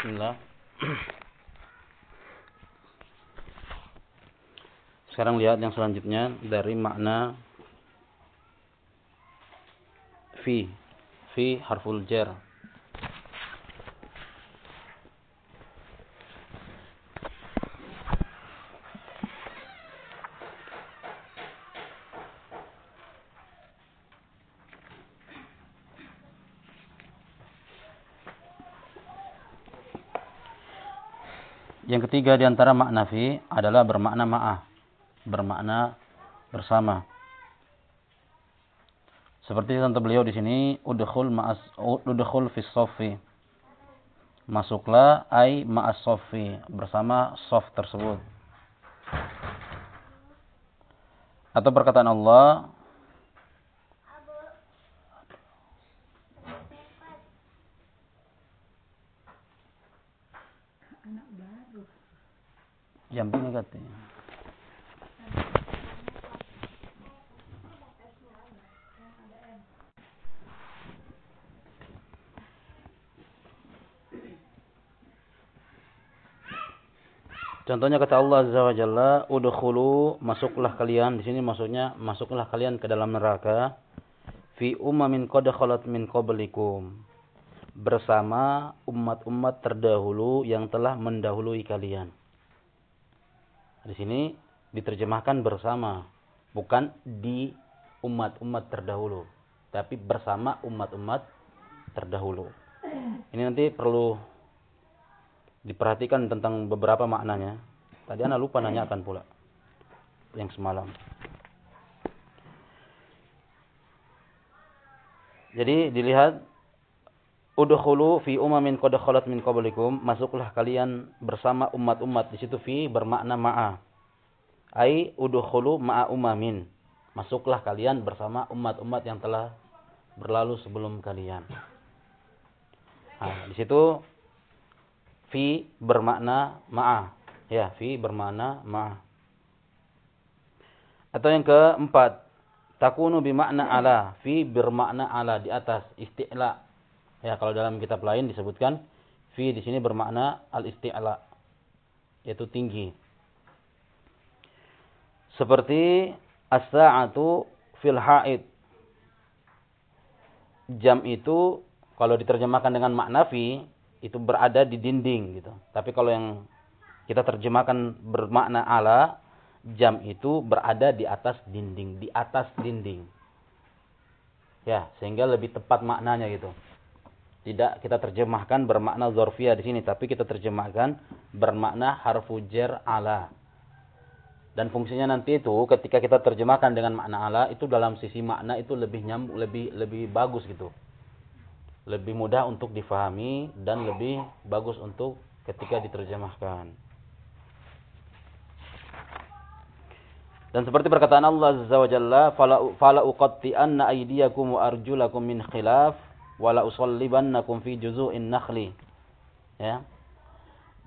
Bismillah. Sekarang lihat yang selanjutnya dari makna fi. Fi harful jar. Yang ketiga di antara makna fi adalah bermakna ma'ah. Bermakna bersama. Seperti contoh beliau di sini, udkhul ma'as udkhul fi sofi. Masuklah ai ma'as sofi bersama sof tersebut. Atau perkataan Allah Jam ini katanya. Contohnya kata Allah Azza wa Jalla, "Udkhulu, masuklah kalian." Di sini maksudnya masuklah kalian ke dalam neraka fi ummamin qad khalat min qablikum. Bersama umat-umat terdahulu yang telah mendahului kalian. Di sini diterjemahkan bersama, bukan di umat-umat terdahulu, tapi bersama umat-umat terdahulu. Ini nanti perlu diperhatikan tentang beberapa maknanya. Tadi anak lupa nanyakan pula yang semalam. Jadi dilihat udkhulu fi umamin qad khalat min qablikum, masuklah kalian bersama umat-umat. Di situ fi bermakna ma'a. Ai udkhulu ma'a umamin. Masuklah kalian bersama umat-umat yang telah berlalu sebelum kalian. Nah, di situ fi bermakna ma'a. Ya, fi bermakna ma'a. Atau yang keempat, takunu bimakna ala. Fi bermakna ala di atas, isti'la. Ya, kalau dalam kitab lain disebutkan fi di sini bermakna al-isti'la. Yaitu tinggi. Seperti as-sa'atu fil haid. Jam itu kalau diterjemahkan dengan makna fi itu berada di dinding gitu. Tapi kalau yang kita terjemahkan bermakna ala, jam itu berada di atas dinding, di atas dinding. Ya, sehingga lebih tepat maknanya gitu. Tidak kita terjemahkan bermakna zorfia di sini, tapi kita terjemahkan bermakna harfu jar ala. Dan fungsinya nanti itu ketika kita terjemahkan dengan makna ala itu dalam sisi makna itu lebih nyambung, lebih lebih bagus gitu lebih mudah untuk difahami dan lebih bagus untuk ketika diterjemahkan. Dan seperti perkataan Allah Azza wa Jalla, "Fala uqatti anna aydiyakum arjulakum min khilaf wa la usallibannakum fi juzu'in nakhli." Ya.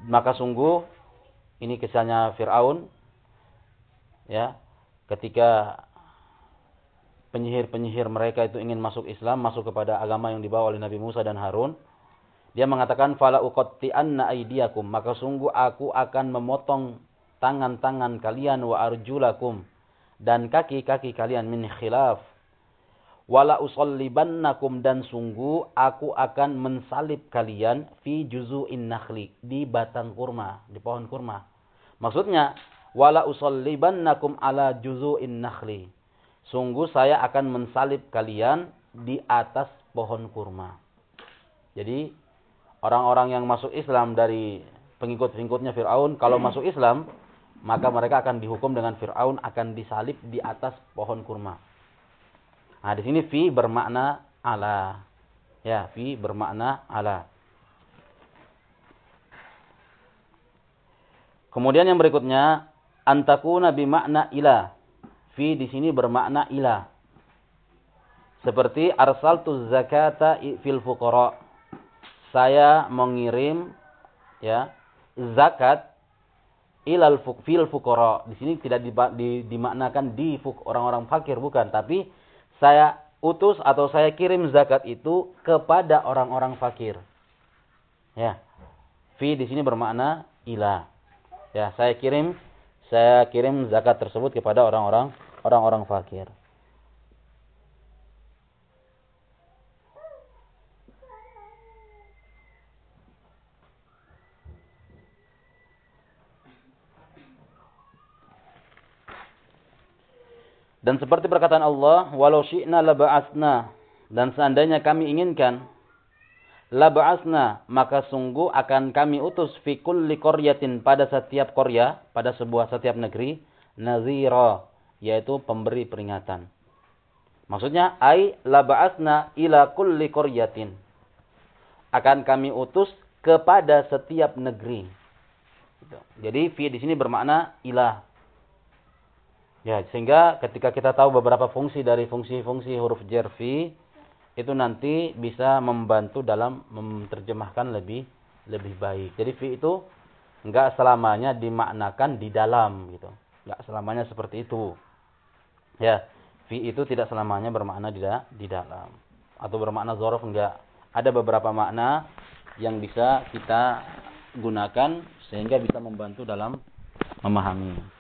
Maka sungguh ini kisahnya Firaun ya, ketika penyihir-penyihir mereka itu ingin masuk Islam, masuk kepada agama yang dibawa oleh Nabi Musa dan Harun, dia mengatakan fala uqatti'anna aydiyakum, maka sungguh aku akan memotong tangan-tangan kalian wa arjulakum dan kaki-kaki kalian min khilaf. Wala usallibannakum dan sungguh aku akan mensalib kalian fi juzu'in nakhli di batang kurma, di pohon kurma. Maksudnya wala usallibannakum ala juzu'in nakhli sungguh saya akan mensalib kalian di atas pohon kurma. Jadi orang-orang yang masuk Islam dari pengikut-pengikutnya Fir'aun, kalau hmm. masuk Islam, maka mereka akan dihukum dengan Fir'aun akan disalib di atas pohon kurma. Nah, di sini fi bermakna ala. Ya, fi bermakna ala. Kemudian yang berikutnya antakuna makna ila. Fi di sini bermakna ila. Seperti arsaltu zakata fil fuqara. Saya mengirim ya zakat ilal fil fuqara. Di sini tidak dimaknakan di orang-orang fakir bukan, tapi saya utus atau saya kirim zakat itu kepada orang-orang fakir. Ya. Fi di sini bermakna ila. Ya, saya kirim saya kirim zakat tersebut kepada orang-orang orang-orang fakir. Dan seperti perkataan Allah, walau syi'na laba'asna. Dan seandainya kami inginkan, laba'asna, maka sungguh akan kami utus fi kulli koryatin pada setiap korya, pada sebuah setiap negeri, nazira, yaitu pemberi peringatan. Maksudnya, ay laba'asna ila kulli koryatin. Akan kami utus kepada setiap negeri. Jadi, fi di sini bermakna ilah Ya, sehingga ketika kita tahu beberapa fungsi dari fungsi-fungsi huruf jar fi itu nanti bisa membantu dalam menerjemahkan lebih lebih baik. Jadi fi itu enggak selamanya dimaknakan di dalam gitu. Enggak selamanya seperti itu. Ya, fi itu tidak selamanya bermakna di, di dalam atau bermakna zorof enggak. Ada beberapa makna yang bisa kita gunakan sehingga bisa membantu dalam memahami.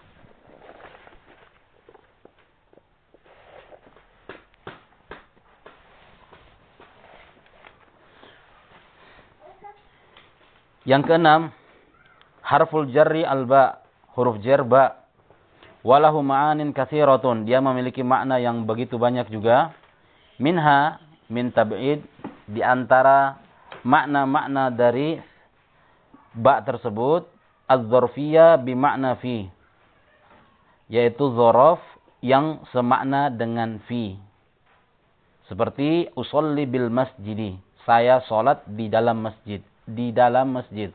Yang keenam, harful jarri alba, huruf jar ba. Walahu ma'anin kathiratun. Dia memiliki makna yang begitu banyak juga. Minha min tab'id di antara makna-makna dari ba tersebut az-zarfiyah makna fi yaitu zorof yang semakna dengan fi seperti usolli bil masjidi saya sholat di dalam masjid di dalam masjid.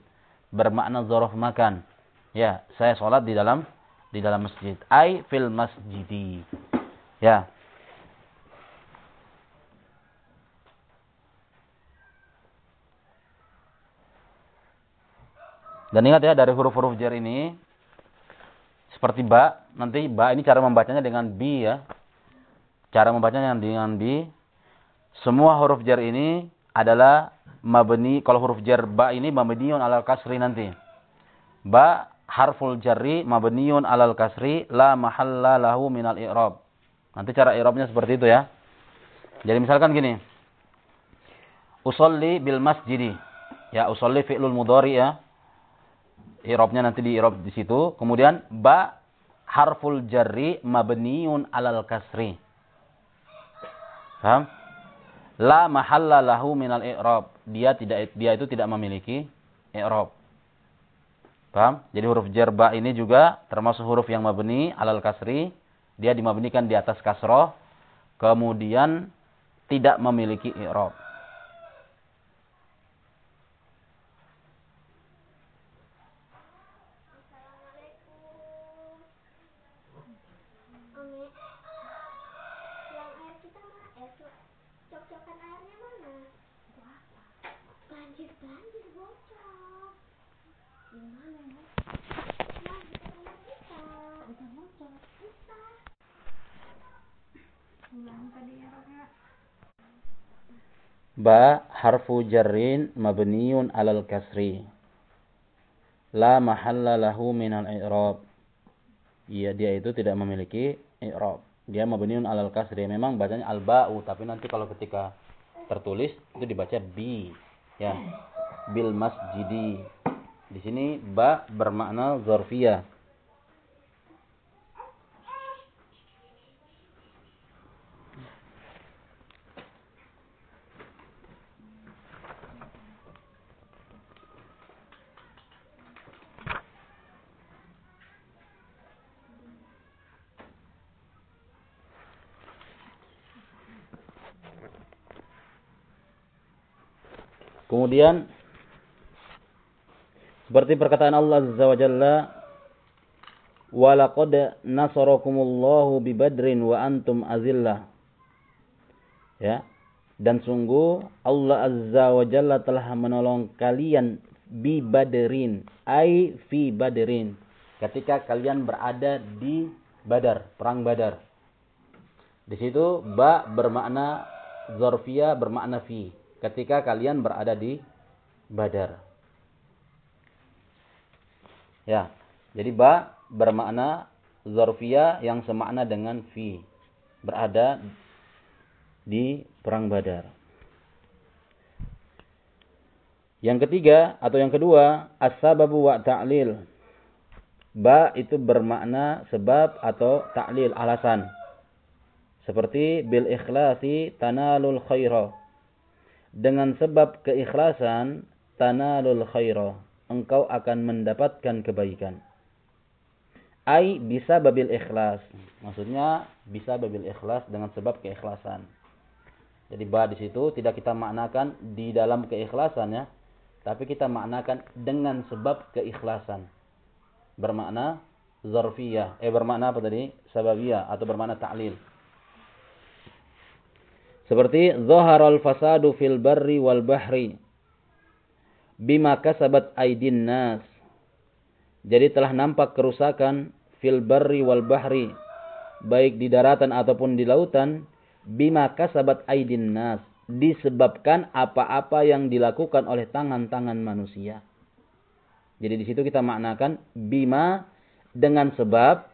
Bermakna zorof makan. Ya, saya sholat di dalam di dalam masjid. Ai fil masjidi. Ya. Dan ingat ya dari huruf-huruf jar ini seperti ba, nanti ba ini cara membacanya dengan bi ya. Cara membacanya dengan bi. Semua huruf jar ini adalah mabni kalau huruf jar ba ini mabniun alal kasri nanti. Ba harful jarri mabniun alal kasri la mahalla lahu minal i'rab. Nanti cara i'rabnya seperti itu ya. Jadi misalkan gini. Usolli bil masjidi. Ya, usolli fi'lul mudhari ya. I'rabnya nanti di i'rab di situ. Kemudian ba harful jarri mabniun alal kasri. Paham? La mahalla lahu minal i'rab. Dia tidak dia itu tidak memiliki i'rab. Paham? Jadi huruf jar ba ini juga termasuk huruf yang mabni alal kasri. Dia dimabnikan di atas kasroh. Kemudian tidak memiliki i'rab. Ba harfu jarrin mabniun alal kasri. La mahalla lahu minal i'rab. Iya, dia itu tidak memiliki i'rab. Dia mabniun alal kasri. Memang bacanya al-ba'u, tapi nanti kalau ketika tertulis itu dibaca bi. Ya. Bil masjidi. Di sini ba bermakna zarfiyah. Kemudian seperti perkataan Allah Azza wa Jalla Walaqad nasarakumullahu bi Badrin wa antum azillah. Ya. Dan sungguh Allah Azza wa Jalla telah menolong kalian bi Badrin, ai fi Badrin. Ketika kalian berada di Badar, perang Badar. Di situ ba bermakna zarfiyah bermakna fi ketika kalian berada di Badar. Ya. Jadi ba bermakna zarfiyah yang semakna dengan fi. Berada di perang Badar. Yang ketiga atau yang kedua, as-sababu wa ta'lil. Ba itu bermakna sebab atau ta'lil, alasan. Seperti bil ikhlasi tanalul khaira. Dengan sebab keikhlasan tanalul khaira. Engkau akan mendapatkan kebaikan. Ai bisa babil ikhlas. Maksudnya bisa babil ikhlas dengan sebab keikhlasan. Jadi ba di situ tidak kita maknakan di dalam keikhlasan ya, tapi kita maknakan dengan sebab keikhlasan. Bermakna zarfiyah, eh bermakna apa tadi? Sababiyah atau bermakna ta'lil. Seperti zaharal fasadu fil barri wal bahri bima kasabat aidin nas. Jadi telah nampak kerusakan fil barri wal bahri baik di daratan ataupun di lautan bima kasabat aidin nas disebabkan apa-apa yang dilakukan oleh tangan-tangan manusia. Jadi di situ kita maknakan bima dengan sebab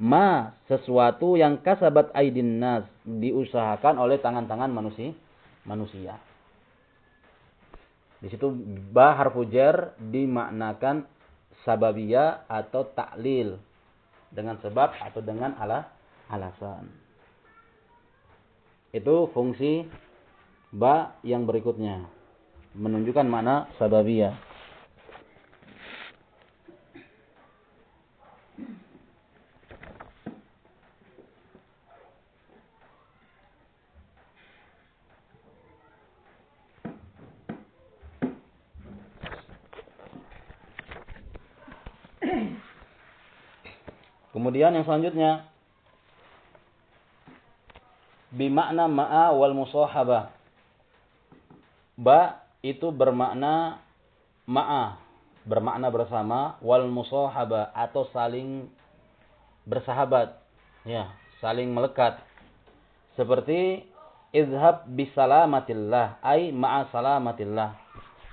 ma sesuatu yang kasabat aidin nas diusahakan oleh tangan-tangan manusia manusia. Di situ ba harfu dimaknakan sababiyah atau taklil dengan sebab atau dengan ala alasan. Itu fungsi ba yang berikutnya menunjukkan makna sababiyah. Kemudian yang selanjutnya. Bimakna ma'a wal musahabah Ba itu bermakna ma'a, bermakna bersama, wal musahaba atau saling bersahabat, ya, saling melekat. Seperti izhab bisalamatillah, ai ma'a salamatillah.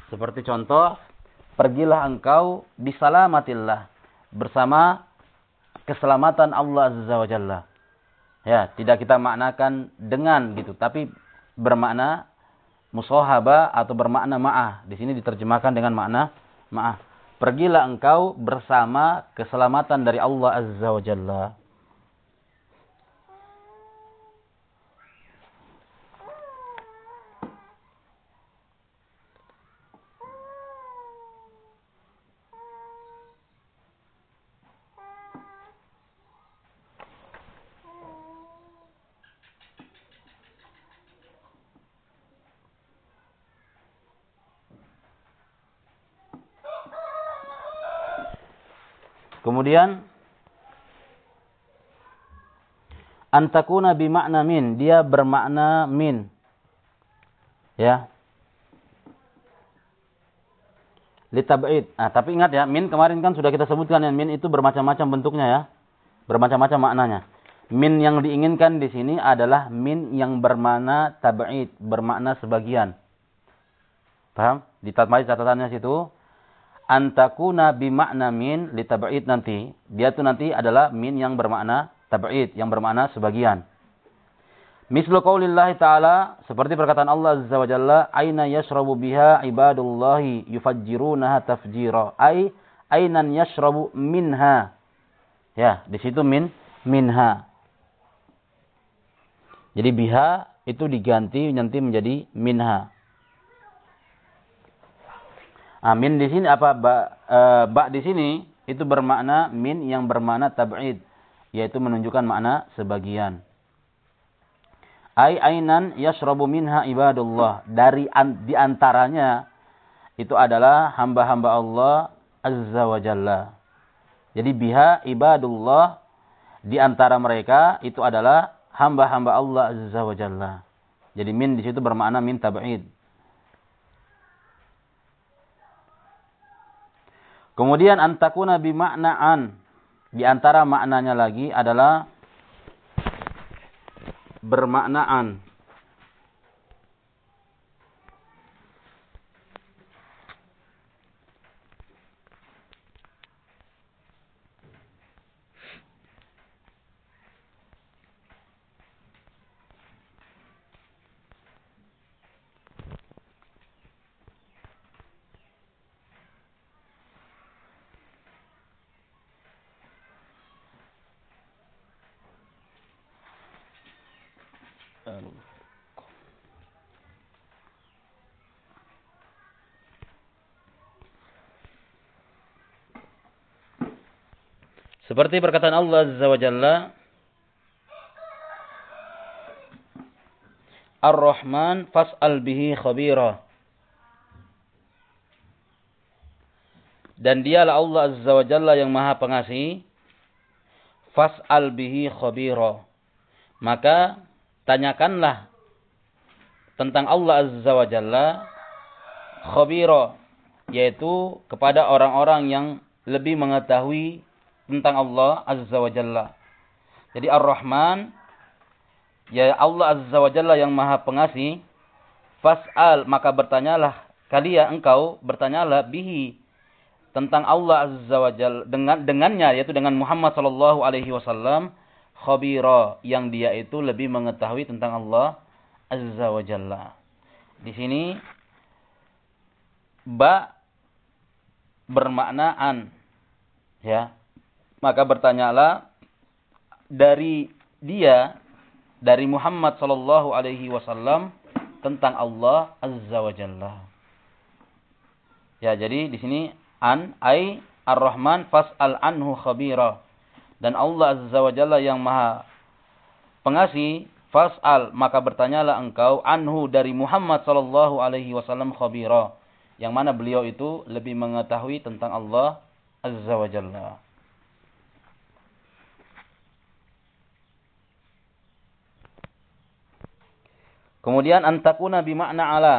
Seperti contoh, pergilah engkau bisalamatillah. Bersama keselamatan Allah Azza wa Jalla. Ya, tidak kita maknakan dengan gitu, tapi bermakna musohaba atau bermakna ma'ah. Di sini diterjemahkan dengan makna ma'ah. Pergilah engkau bersama keselamatan dari Allah Azza wa Jalla. Kemudian antakuna bimakna min, dia bermakna min. Ya. Litab'id. Nah, tapi ingat ya, min kemarin kan sudah kita sebutkan ya, min itu bermacam-macam bentuknya ya. Bermacam-macam maknanya. Min yang diinginkan di sini adalah min yang bermakna tab'id, bermakna sebagian. Paham? Di catatannya situ antakuna bimakna min li tab'id nanti. Dia itu nanti adalah min yang bermakna tab'id, yang bermakna sebagian. Mislu qaulillahi ta'ala seperti perkataan Allah Azza wa Jalla, "Aina yashrabu biha ibadullahi yufajjirunaha tafjira." Ai ainan yashrabu minha. Ya, di situ min minha. Jadi biha itu diganti nanti menjadi minha. Amin di sini apa ba, e, ba di sini itu bermakna min yang bermakna tab'id yaitu menunjukkan makna sebagian. Ai ainan yashrabu minha ibadullah dari an, di antaranya itu adalah hamba-hamba Allah azza wa jalla. Jadi biha ibadullah di antara mereka itu adalah hamba-hamba Allah azza wa jalla. Jadi min di situ bermakna min tab'id. Kemudian antakuna bimaknaan. Di antara maknanya lagi adalah bermaknaan. Seperti perkataan Allah Azza wa Jalla Ar-Rahman fas'al bihi khabira. Dan dialah Allah Azza wa Jalla yang maha pengasih. Fas'al bihi khabira. Maka tanyakanlah tentang Allah Azza wa Jalla khabira. Yaitu kepada orang-orang yang lebih mengetahui tentang Allah Azza wa Jalla. Jadi Ar-Rahman ya Allah Azza wa Jalla yang Maha Pengasih, fas'al maka bertanyalah kalian engkau bertanyalah bihi tentang Allah Azza wa Jalla dengan dengannya yaitu dengan Muhammad sallallahu alaihi wasallam khabira yang dia itu lebih mengetahui tentang Allah Azza wa Jalla. Di sini ba bermakna an ya maka bertanyalah dari dia dari Muhammad sallallahu alaihi wasallam tentang Allah azza wa jalla. Ya, jadi di sini an ai ar-Rahman fas'al anhu khabira. Dan Allah azza wa jalla yang maha pengasih fas'al maka bertanyalah engkau anhu dari Muhammad sallallahu alaihi wasallam khabira. Yang mana beliau itu lebih mengetahui tentang Allah azza wa jalla. Kemudian antakuna bimakna ala.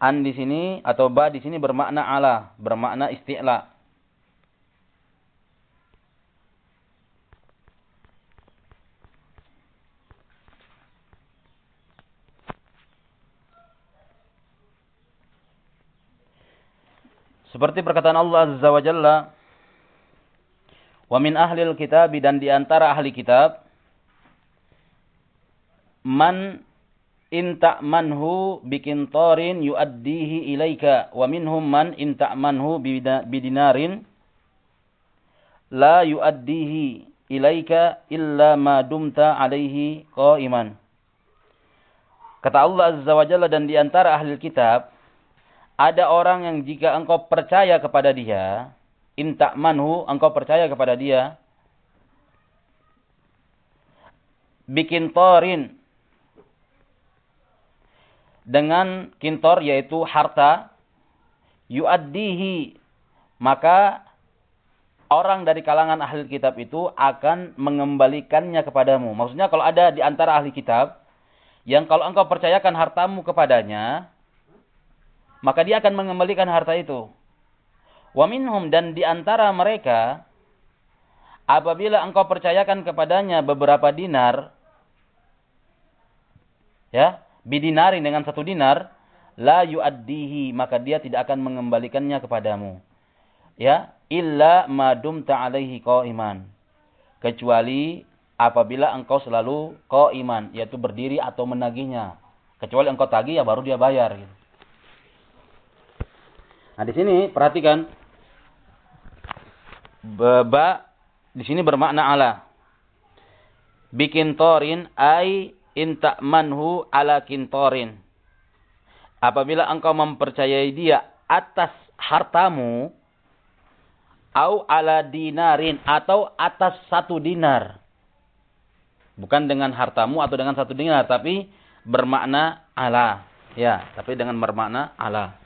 An di sini atau ba di sini bermakna ala, bermakna isti'la. Seperti perkataan Allah Azza wa Jalla, "Wa min ahlil kitab dan di antara ahli kitab man in ta'manhu bikintarin yuaddihi ilaika wa minhum man in ta'manhu bidinarin la yuaddihi ilaika illa ma dumta alaihi qa'iman. Kata Allah azza wa jalla dan di antara ahli kitab ada orang yang jika engkau percaya kepada dia in ta'manhu engkau percaya kepada dia bikin torin dengan kintor yaitu harta yuaddihi maka orang dari kalangan ahli kitab itu akan mengembalikannya kepadamu. Maksudnya kalau ada di antara ahli kitab yang kalau engkau percayakan hartamu kepadanya, maka dia akan mengembalikan harta itu. Wa minhum dan di antara mereka apabila engkau percayakan kepadanya beberapa dinar ya, bidinarin dengan satu dinar, la yuaddihi, maka dia tidak akan mengembalikannya kepadamu. Ya, illa madum ta'alaihi iman. Kecuali apabila engkau selalu iman, yaitu berdiri atau menagihnya. Kecuali engkau tagih ya baru dia bayar. Gitu. Nah di sini perhatikan beba di sini bermakna ala. Bikin torin ai in ta'manhu ala kintorin. Apabila engkau mempercayai dia atas hartamu, au ala dinarin, atau atas satu dinar. Bukan dengan hartamu atau dengan satu dinar, tapi bermakna ala. Ya, tapi dengan bermakna ala.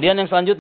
Kemudian yang selanjutnya